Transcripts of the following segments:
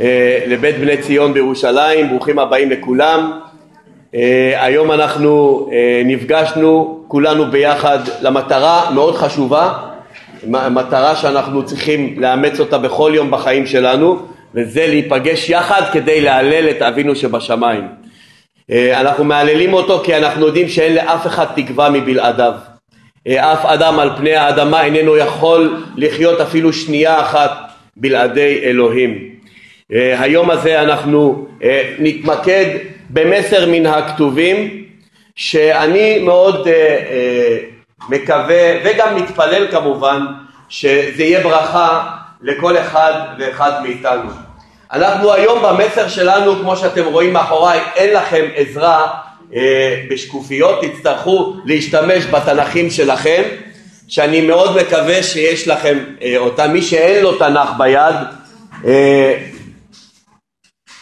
אה, לבית בני ציון בירושלים, ברוכים הבאים לכולם. אה, היום אנחנו אה, נפגשנו כולנו ביחד למטרה מאוד חשובה, מטרה שאנחנו צריכים לאמץ אותה בכל יום בחיים שלנו, וזה להיפגש יחד כדי להלל את אבינו שבשמיים. אנחנו מהללים אותו כי אנחנו יודעים שאין לאף אחד תקווה מבלעדיו. אף אדם על פני האדמה איננו יכול לחיות אפילו שנייה אחת בלעדי אלוהים. אה, היום הזה אנחנו אה, נתמקד במסר מן הכתובים שאני מאוד אה, מקווה וגם מתפלל כמובן שזה יהיה ברכה לכל אחד ואחד מאיתנו. אנחנו היום במסר שלנו כמו שאתם רואים מאחוריי אין לכם עזרה בשקופיות תצטרכו להשתמש בתנכים שלכם שאני מאוד מקווה שיש לכם אותם מי שאין לו תנ"ך ביד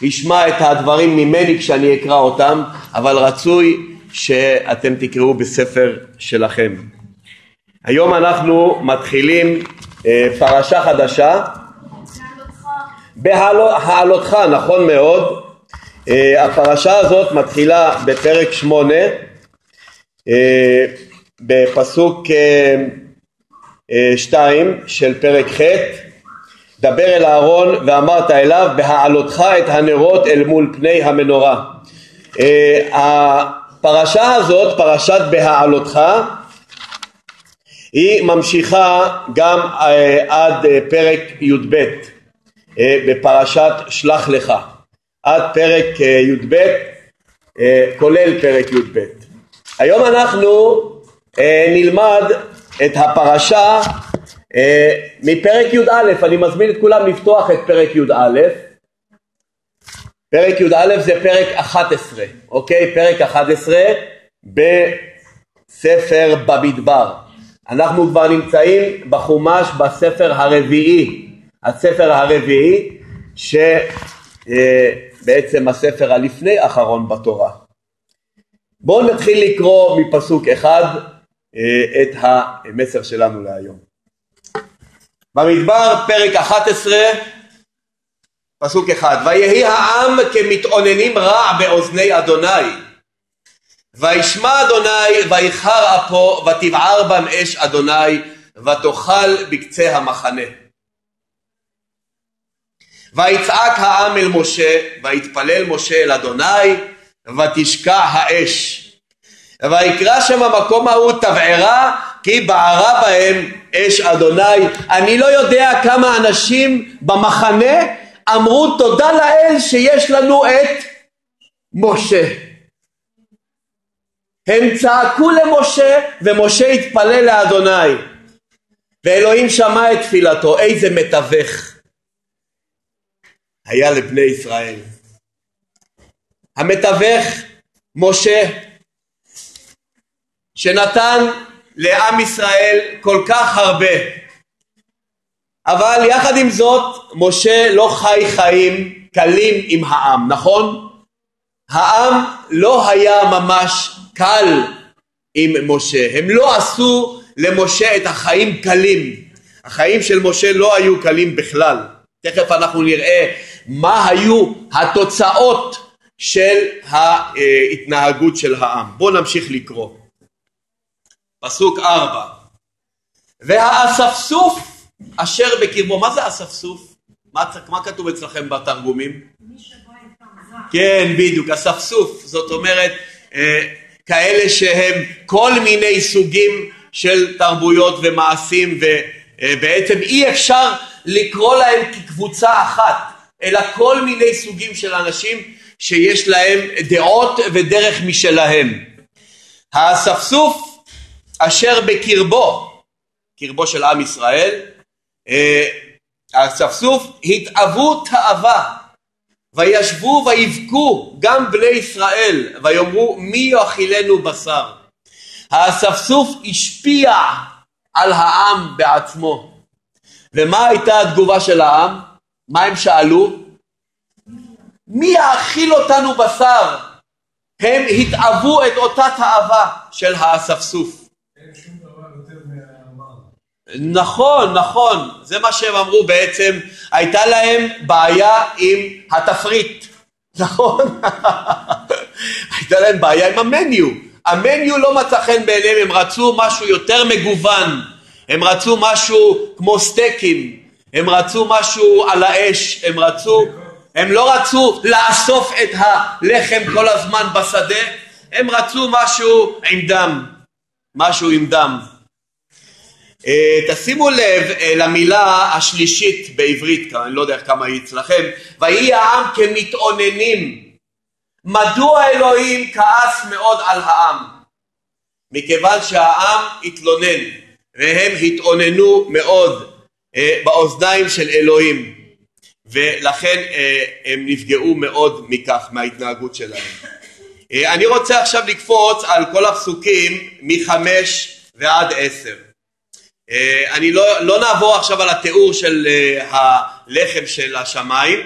ישמע את הדברים ממני כשאני אקרא אותם, אבל רצוי שאתם תקראו בספר שלכם. היום אנחנו מתחילים אה, פרשה חדשה בהעלותך, נכון מאוד. אה, הפרשה הזאת מתחילה בפרק שמונה אה, בפסוק שתיים של פרק ח' דבר אל אהרון ואמרת אליו בהעלותך את הנרות אל מול פני המנורה. אה, הפרשה הזאת, פרשת בהעלותך, היא ממשיכה גם אה, עד אה, פרק י"ב בפרשת שלח לך, עד פרק י"ב כולל פרק י"ב. היום אנחנו נלמד את הפרשה מפרק י"א, אני מזמין את כולם לפתוח את פרק י"א. פרק י"א זה פרק 11, אוקיי? פרק 11 בספר במדבר. אנחנו כבר נמצאים בחומש בספר הרביעי, הספר הרביעי שבעצם אה, הספר הלפני אחרון בתורה. בואו נתחיל לקרוא מפסוק אחד אה, את המסר שלנו להיום. במדבר פרק 11 פסוק אחד. ויהי העם כמתאוננים רע באוזני אדוני. וישמע אדוני ויחר אפו ותבער בם אש אדוני ותאכל בקצה המחנה. ויצעק העם אל משה ויתפלל משה אל אדוני ותשקע האש. ויקרא שם המקום ההוא תבערה כי בערה בהם אש אדוני. אני לא יודע כמה אנשים במחנה אמרו תודה לאל שיש לנו את משה. הם צעקו למשה ומשה התפלל לאדוני ואלוהים שמע את תפילתו איזה מתווך היה לבני ישראל המתווך משה שנתן לעם ישראל כל כך הרבה. אבל יחד עם זאת משה לא חי חיים קלים עם העם נכון? העם לא היה ממש קל עם משה. הם לא עשו למשה את החיים קלים. החיים של משה לא היו קלים בכלל. תכף אנחנו נראה מה היו התוצאות של ההתנהגות של העם. בואו נמשיך לקרוא פסוק ארבע והאספסוף אשר בקרבו מה זה אספסוף? מה, מה כתוב אצלכם בתרגומים? כן בדיוק אספסוף זאת אומרת אה, כאלה שהם כל מיני סוגים של תרבויות ומעשים ובעצם אה, אי אפשר לקרוא להם כקבוצה אחת אלא כל מיני סוגים של אנשים שיש להם דעות ודרך משלהם. האספסוף אשר בקרבו, קרבו של עם ישראל, האספסוף אה, התאוו תאווה וישבו ויבכו גם בני ישראל ויאמרו מי יאכילנו בשר. האספסוף השפיע על העם בעצמו. ומה הייתה התגובה של העם? מה הם שאלו? מי יאכיל אותנו בשר? הם התאוו את אותה תאווה של האספסוף. נכון, נכון, זה מה שהם אמרו בעצם, הייתה להם בעיה עם התפריט, נכון? הייתה להם בעיה עם המניו, המניו לא מצא חן בעיניהם, הם רצו משהו יותר מגוון, הם רצו משהו כמו סטייקים, הם רצו משהו על האש, הם רצו, הם לא רצו לאסוף את הלחם כל הזמן בשדה, הם רצו משהו עם דם, משהו עם דם. אה, תשימו לב אה, למילה השלישית בעברית, אני לא יודע כמה היא אצלכם, ויהי העם כמתאוננים. מדוע אלוהים כעס מאוד על העם? מכיוון שהעם התלונן והם התאוננו מאוד אה, באוזניים של אלוהים ולכן הם נפגעו מאוד מכך, מההתנהגות שלהם. אני רוצה עכשיו לקפוץ על כל הפסוקים מחמש ועד עשר. אה, אני לא, לא נעבור עכשיו על התיאור של אה, הלחם של השמיים,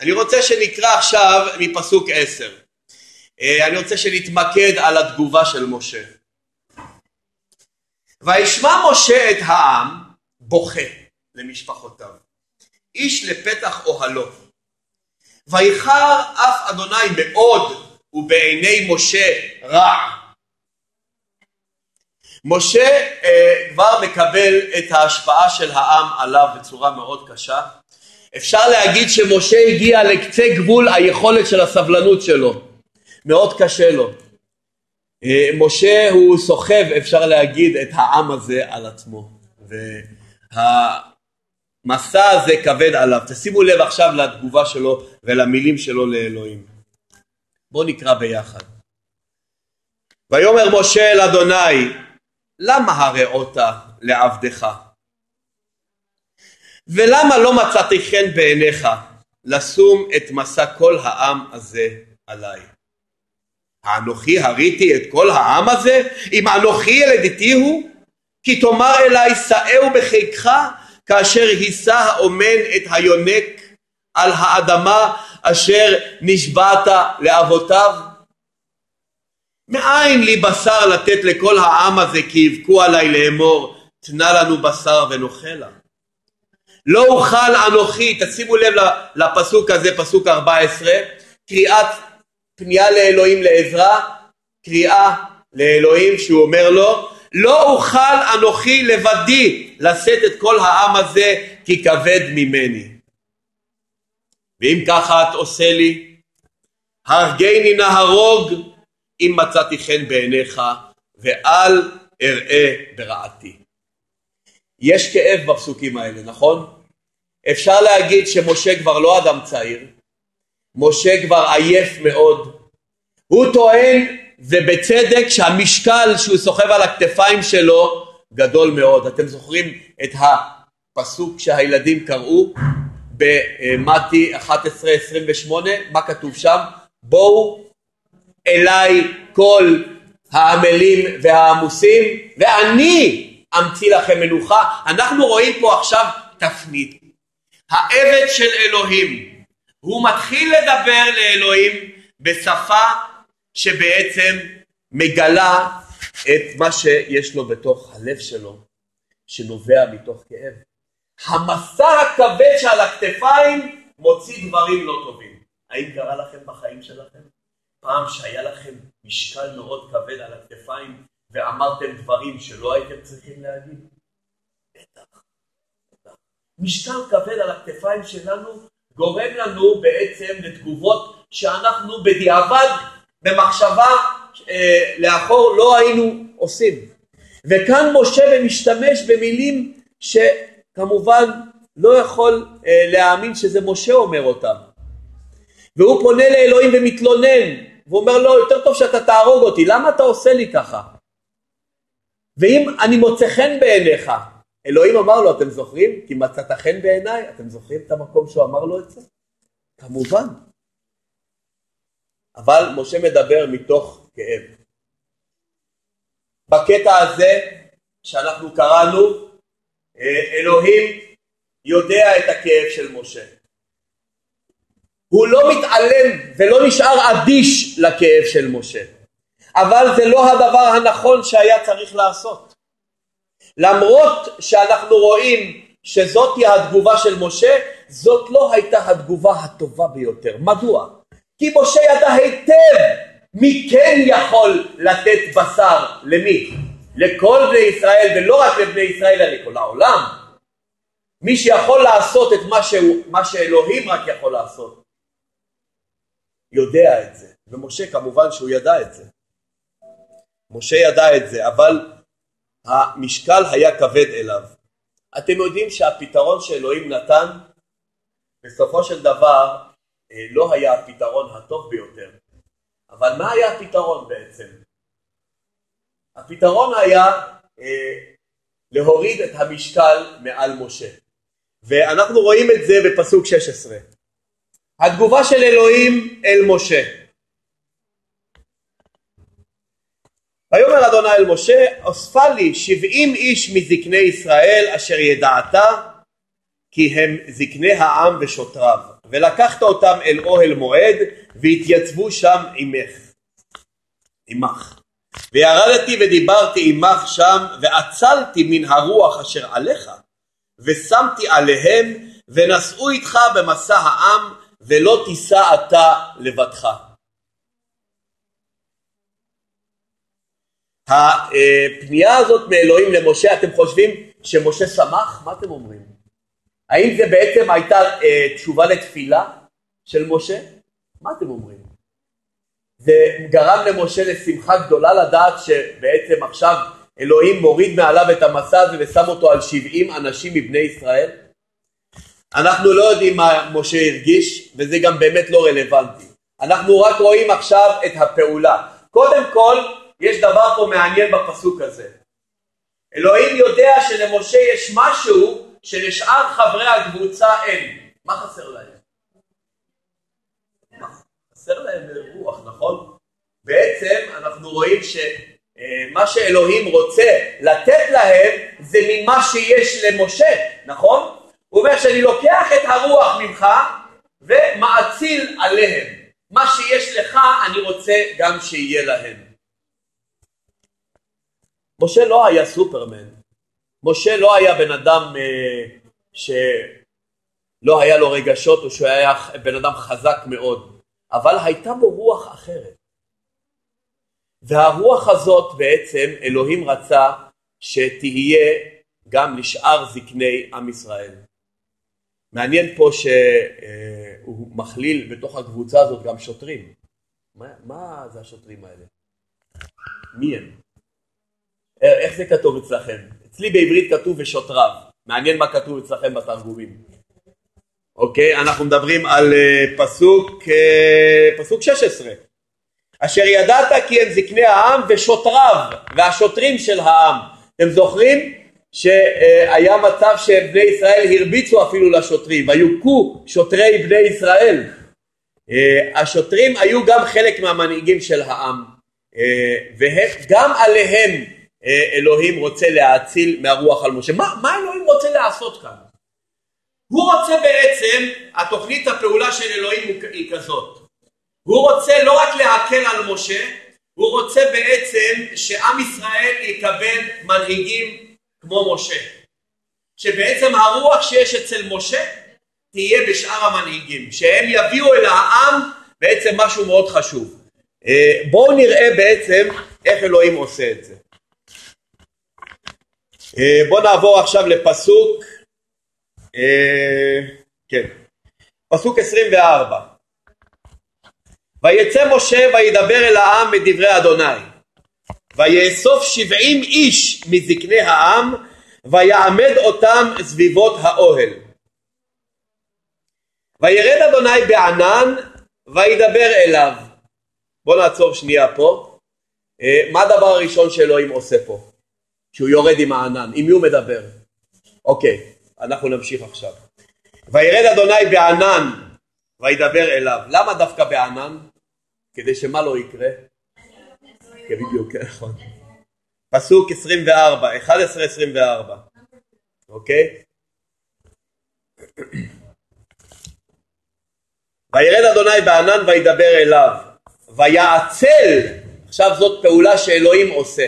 אני רוצה שנקרא עכשיו מפסוק עשר. אה, אני רוצה שנתמקד על התגובה של משה. וישמע משה את העם בוכה למשפחותיו, איש לפתח אוהלו. ויחר אף אדוני מאוד ובעיני משה רע משה אה, כבר מקבל את ההשפעה של העם עליו בצורה מאוד קשה. אפשר להגיד שמשה הגיע לקצה גבול היכולת של הסבלנות שלו. מאוד קשה לו. אה, משה הוא סוחב, אפשר להגיד, את העם הזה על עצמו. והמסע הזה כבד עליו. תשימו לב עכשיו לתגובה שלו ולמילים שלו לאלוהים. בואו נקרא ביחד. ויאמר משה אל אדוני למה הרעות לעבדך? ולמה לא מצאתי חן בעיניך לשום את מסע כל העם הזה עליי? האנוכי הריתי את כל העם הזה? אם אנוכי ילדתי הוא? כי תאמר אליי שאהו בחיקך כאשר הישא האומן את היונק על האדמה אשר נשבעת לאבותיו? מאין לי בשר לתת לכל העם הזה כי יבכו עליי לאמור תנה לנו בשר ונאכלה. לא אוכל אנוכי, תשימו לב לפסוק הזה, פסוק 14, קריאת פנייה לאלוהים לעזרה, קריאה לאלוהים שהוא אומר לו לא אוכל אנוכי לבדי לשאת את כל העם הזה כי כבד ממני. ואם ככה את עושה לי, הרגני נהרוג אם מצאתי חן בעיניך ואל אראה ברעתי. יש כאב בפסוקים האלה, נכון? אפשר להגיד שמשה כבר לא אדם צעיר, משה כבר עייף מאוד, הוא טוען ובצדק שהמשקל שהוא סוחב על הכתפיים שלו גדול מאוד. אתם זוכרים את הפסוק שהילדים קראו במתי 11-28? מה כתוב שם? בואו אליי כל העמלים והעמוסים ואני אמציא לכם מנוחה. אנחנו רואים פה עכשיו תפנית. העבד של אלוהים, הוא מתחיל לדבר לאלוהים בשפה שבעצם מגלה את מה שיש לו בתוך הלב שלו, שנובע מתוך כאב. המסע הכבד שעל הכתפיים מוציא דברים לא טובים. האם קרה לכם בחיים שלכם? פעם שהיה לכם משקל מאוד כבד על הכתפיים ואמרתם דברים שלא הייתם צריכים להגיד? בטח. משקל כבד על הכתפיים שלנו גורם לנו בעצם לתגובות שאנחנו בדיעבד, במחשבה אה, לאחור לא היינו עושים. וכאן משה משתמש במילים שכמובן לא יכול אה, להאמין שזה משה אומר אותם. והוא פונה לאלוהים ומתלונן ואומר לו יותר טוב שאתה תהרוג אותי למה אתה עושה לי ככה? ואם אני מוצא חן בעיניך אלוהים אמר לו אתם זוכרים? כי מצאת חן בעיניי אתם זוכרים את המקום שהוא אמר לו את זה? כמובן. אבל משה מדבר מתוך כאב. בקטע הזה שאנחנו קראנו אלוהים יודע את הכאב של משה הוא לא מתעלם ולא נשאר אדיש לכאב של משה. אבל זה לא הדבר הנכון שהיה צריך לעשות. למרות שאנחנו רואים שזאת היא התגובה של משה, זאת לא הייתה התגובה הטובה ביותר. מדוע? כי משה ידע היטב מי כן יכול לתת בשר למי? לכל בני ישראל ולא רק לבני ישראל אלא לכל העולם. מי שיכול לעשות את מה, שהוא, מה שאלוהים רק יכול לעשות, יודע את זה. ומשה כמובן שהוא ידע את זה. משה ידע את זה, אבל המשקל היה כבד אליו. אתם יודעים שהפתרון שאלוהים נתן בסופו של דבר אה, לא היה הפתרון הטוב ביותר. אבל מה היה הפתרון בעצם? הפתרון היה אה, להוריד את המשקל מעל משה. ואנחנו רואים את זה בפסוק 16. התגובה של אלוהים אל משה. ויאמר אדוני אל משה, אוספה לי שבעים איש מזקני ישראל אשר ידעת כי הם זקני העם ושוטריו, ולקחת אותם אל אוהל מועד והתייצבו שם עמך, עמך. וירדתי ודיברתי עמך שם ועצלתי מן הרוח אשר עליך ושמתי עליהם ונשאו איתך במסע העם ולא תישא אתה לבדך. הפנייה הזאת מאלוהים למשה, אתם חושבים שמשה שמח? מה אתם אומרים? האם זה בעצם הייתה אה, תשובה לתפילה של משה? מה אתם אומרים? זה גרם למשה לשמחה גדולה לדעת שבעצם עכשיו אלוהים מוריד מעליו את המסע הזה ושם אותו על 70 אנשים מבני ישראל? אנחנו לא יודעים מה משה הרגיש וזה גם באמת לא רלוונטי. אנחנו רק רואים עכשיו את הפעולה. קודם כל יש דבר פה מעניין בפסוק הזה. אלוהים יודע שלמשה יש משהו שלשאר חברי הקבוצה אין. מה חסר להם? חסר להם רוח, נכון? בעצם אנחנו רואים שמה שאלוהים רוצה לתת להם זה ממה שיש למשה, נכון? הוא אומר שאני לוקח את הרוח ממך ומאציל עליהם. מה שיש לך אני רוצה גם שיהיה להם. משה לא היה סופרמן, משה לא היה בן אדם אה, שלא היה לו רגשות או שהוא היה בן אדם חזק מאוד, אבל הייתה בו רוח אחרת. והרוח הזאת בעצם אלוהים רצה שתהיה גם לשאר זקני עם ישראל. מעניין פה שהוא מכליל בתוך הקבוצה הזאת גם שוטרים. מה, מה זה השוטרים האלה? מי הם? איך זה כתוב אצלכם? אצלי בעברית כתוב ושוטריו. מעניין מה כתוב אצלכם בתרגומים. אוקיי, אנחנו מדברים על uh, פסוק, uh, פסוק 16. אשר ידעת כי הם זקני העם ושוטריו והשוטרים של העם. אתם זוכרים שהיה מצב שבני ישראל הרביצו אפילו לשוטרים ויוכו שוטרי בני ישראל. Uh, השוטרים היו גם חלק מהמנהיגים של העם וגם עליהם אה, אלוהים רוצה להאציל מהרוח על משה. מה, מה אלוהים רוצה לעשות כאן? הוא רוצה בעצם, התוכנית הפעולה של אלוהים היא כזאת. הוא רוצה לא רק להקל על משה, הוא רוצה בעצם שעם ישראל יקבל מנהיגים כמו משה. שבעצם הרוח שיש אצל משה תהיה בשאר המנהיגים, שהם יביאו אל העם בעצם משהו מאוד חשוב. אה, בואו נראה בעצם איך אלוהים עושה את זה. אה, בואו נעבור עכשיו לפסוק, כן, פסוק 24. ויצא משה וידבר אל העם את דברי אדוני ויאסוף שבעים איש מזקני העם ויעמד אותם סביבות האוהל וירד אדוני בענן וידבר אליו בוא נעצור שנייה פה אה, מה הדבר הראשון שאלוהים עושה פה? שהוא יורד עם הענן, עם מי הוא מדבר? אוקיי, אנחנו נמשיך עכשיו. וירד אדוני בענן וידבר אליו. למה דווקא בענן? כדי שמה לא יקרה? כן, בדיוק, כן, נכון. פסוק 24, 11-24, אוקיי? וירד אדוני בענן וידבר אליו, ויעצל, עכשיו זאת פעולה שאלוהים עושה.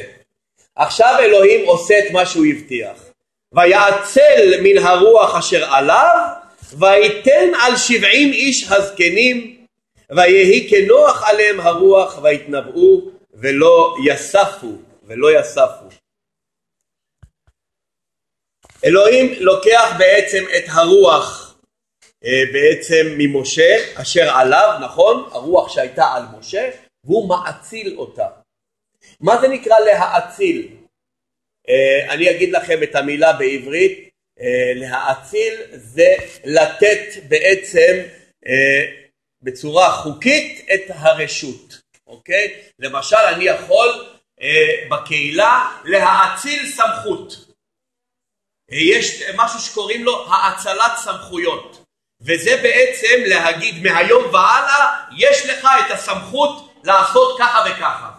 עכשיו אלוהים עושה את מה שהוא הבטיח. ויעצל מן הרוח אשר עליו, ויתן על שבעים איש הזקנים, ויהי כנוח עליהם הרוח, ויתנבאו, ולא יספו, ולא יספו. אלוהים לוקח בעצם את הרוח אה, בעצם ממשה אשר עליו, נכון? הרוח שהייתה על משה, והוא מאציל אותה. מה זה נקרא להאציל? אה, אני אגיד לכם את המילה בעברית, אה, להאציל זה לתת בעצם בצורה חוקית את הרשות, אוקיי? למשל אני יכול בקהילה להאציל סמכות. יש משהו שקוראים לו האצלת סמכויות וזה בעצם להגיד מהיום והלאה יש לך את הסמכות לעשות ככה וככה.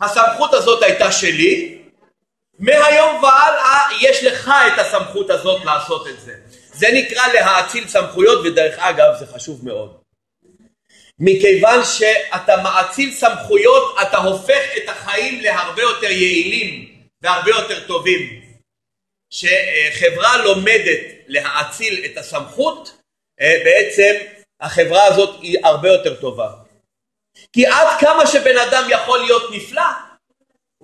הסמכות הזאת הייתה שלי, מהיום והלאה יש לך את הסמכות הזאת לעשות את זה. זה נקרא להאציל סמכויות ודרך אגב זה חשוב מאוד. מכיוון שאתה מאציל סמכויות אתה הופך את החיים להרבה יותר יעילים והרבה יותר טובים. שחברה לומדת להאציל את הסמכות, אה, בעצם החברה הזאת היא הרבה יותר טובה. כי עד כמה שבן אדם יכול להיות נפלא,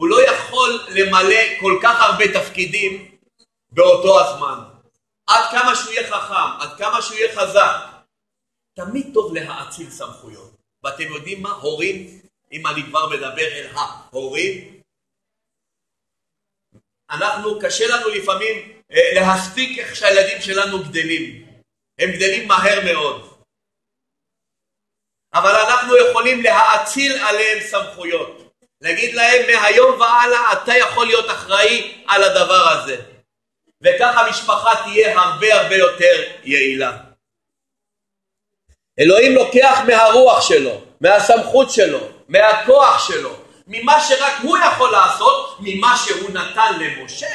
הוא לא יכול למלא כל כך הרבה תפקידים באותו הזמן. עד כמה שהוא יהיה חכם, עד כמה שהוא יהיה חזק. תמיד טוב להאציל סמכויות. ואתם יודעים מה? הורים, אם אני כבר מדבר אל ההורים, אנחנו, קשה לנו לפעמים אה, להספיק איך שהילדים שלנו גדלים. הם גדלים מהר מאוד. אבל אנחנו יכולים להאציל עליהם סמכויות. להגיד להם מהיום והלאה אתה יכול להיות אחראי על הדבר הזה. וכך המשפחה תהיה הרבה הרבה יותר יעילה. אלוהים לוקח מהרוח שלו, מהסמכות שלו, מהכוח שלו, ממה שרק הוא יכול לעשות, ממה שהוא נתן למשה.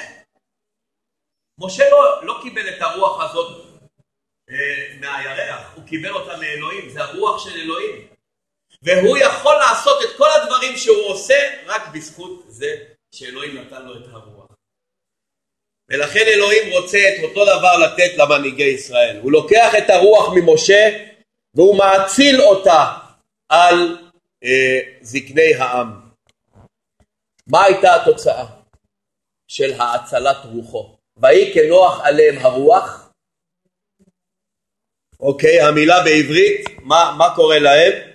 משה לא, לא קיבל את הרוח הזאת אה, מהירח, הוא קיבל אותה מאלוהים, זה הרוח של אלוהים. והוא יכול לעשות את כל הדברים שהוא עושה רק בזכות זה שאלוהים נתן לו את הרוח. ולכן אלוהים רוצה את אותו דבר לתת למנהיגי ישראל. הוא לוקח את הרוח ממשה והוא מאציל אותה על אה, זקני העם. מה הייתה התוצאה של האצלת רוחו? ויהי כנוח עליהם הרוח, אוקיי, המילה בעברית, מה, מה קורה להם?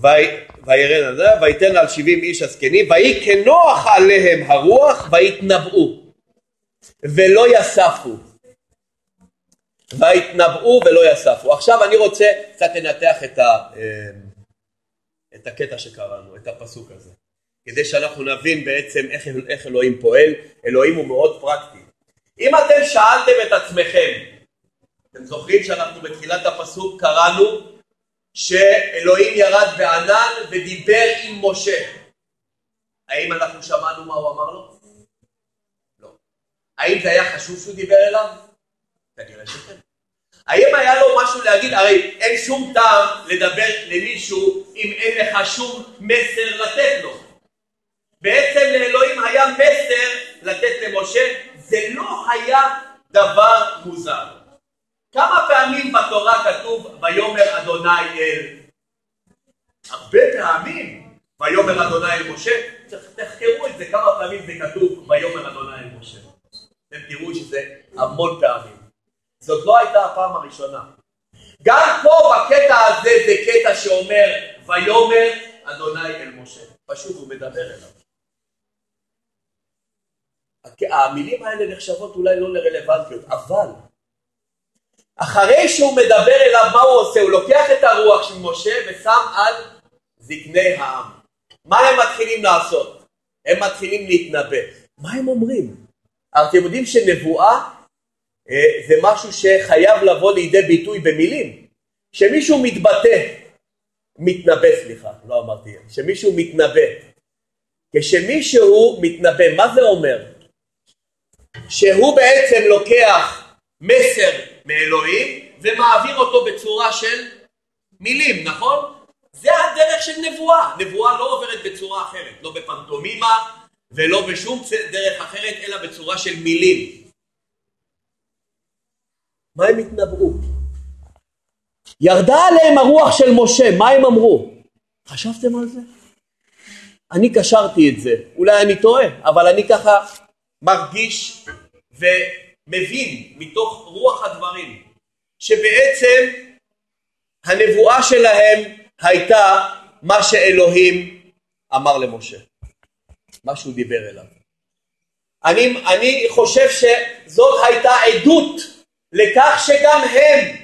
וירד על זה, ויתן על שבעים איש הזקנים, ויהי כנוח עליהם הרוח, ויתנבאו, ולא יספו. ויתנבאו ולא יספו. עכשיו אני רוצה קצת לנתח את ה... אה, את הקטע שקראנו, את הפסוק הזה, כדי שאנחנו נבין בעצם איך, איך אלוהים פועל, אלוהים הוא מאוד פרקטי. אם אתם שאלתם את עצמכם, אתם זוכרים שאנחנו בתחילת הפסוק קראנו שאלוהים ירד בענן ודיבר עם משה. האם אנחנו שמענו מה הוא אמר לו? לא. האם זה היה חשוב שהוא דיבר אליו? כנראה שכן. האם היה לו משהו להגיד? הרי אין שום טעם לדבר למישהו אם אין לך שום מסר לתת לו. בעצם לאלוהים היה מסר לתת למשה, זה לא היה דבר מוזר. כמה פעמים בתורה כתוב ויאמר אדוני אל? הרבה פעמים ויאמר אדוני אל משה, תחקרו את זה כמה פעמים זה כתוב ויאמר אדוני אל משה. אתם תראו שזה המון פעמים. זאת לא הייתה הפעם הראשונה. גם פה בקטע הזה זה קטע שאומר ויאמר אדוני אל משה. פשוט הוא מדבר אליו. המילים האלה נחשבות אולי לא לרלוונטיות, אבל אחרי שהוא מדבר אליו, מה הוא עושה? הוא לוקח את הרוח של משה ושם על זקני העם. מה הם מתחילים לעשות? הם מתחילים להתנבא. מה הם אומרים? אתם יודעים שנבואה אה, זה משהו שחייב לבוא לידי ביטוי במילים. כשמישהו מתבטא, מתנבא סליחה, לא אמרתי, כשמישהו מתנבא, כשמישהו מתנבא, מה זה אומר? שהוא בעצם לוקח מסר מאלוהים ומעביר אותו בצורה של מילים, נכון? זה הדרך של נבואה. נבואה לא עוברת בצורה אחרת, לא בפנטומימה ולא בשום דרך אחרת, אלא בצורה של מילים. מה הם התנבאו? ירדה עליהם הרוח של משה, מה הם אמרו? חשבתם על זה? אני קשרתי את זה, אולי אני טועה, אבל אני ככה מרגיש ומבין מתוך רוח הדברים שבעצם הנבואה שלהם הייתה מה שאלוהים אמר למשה, מה שהוא דיבר אליו. אני, אני חושב שזאת הייתה עדות לכך שגם הם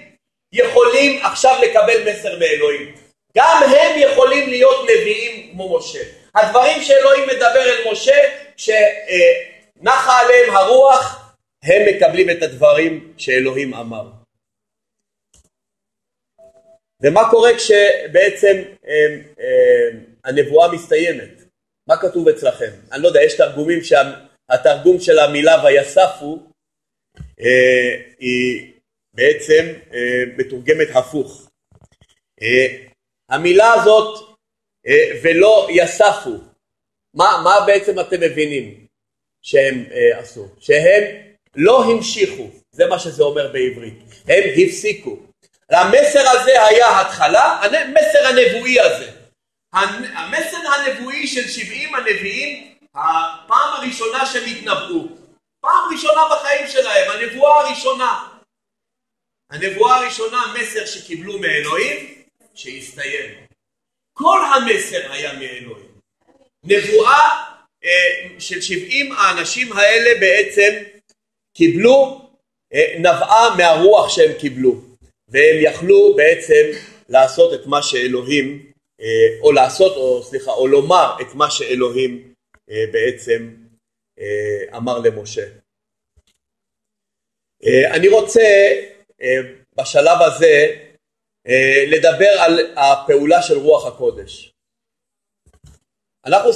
יכולים עכשיו לקבל מסר מאלוהים. גם הם יכולים להיות נביאים כמו משה. הדברים שאלוהים מדבר אל משה, שנחה עליהם הרוח, הם מקבלים את הדברים שאלוהים אמר. ומה קורה כשבעצם אה, אה, הנבואה מסתיימת? מה כתוב אצלכם? אני לא יודע, יש תרגומים שהתרגום של המילה ויספו אה, היא בעצם מתורגמת הפוך. המילה הזאת ולא יספו, מה, מה בעצם אתם מבינים שהם עשו? שהם לא המשיכו, זה מה שזה אומר בעברית, הם הפסיקו. המסר הזה היה התחלה, המסר הנבואי הזה. המסר הנבואי של שבעים הנביאים, הפעם הראשונה שהם התנבאו. פעם ראשונה בחיים שלהם, הנבואה הראשונה. הנבואה הראשונה, מסר שקיבלו מאלוהים, שהסתיים. כל המסר היה מאלוהים. נבואה אה, של שבעים האנשים האלה בעצם קיבלו, אה, נבעה מהרוח שהם קיבלו. והם יכלו בעצם לעשות את מה שאלוהים, אה, או לעשות, או סליחה, או לומר את מה שאלוהים אה, בעצם אמר למשה. אני רוצה בשלב הזה לדבר על הפעולה של רוח הקודש. אנחנו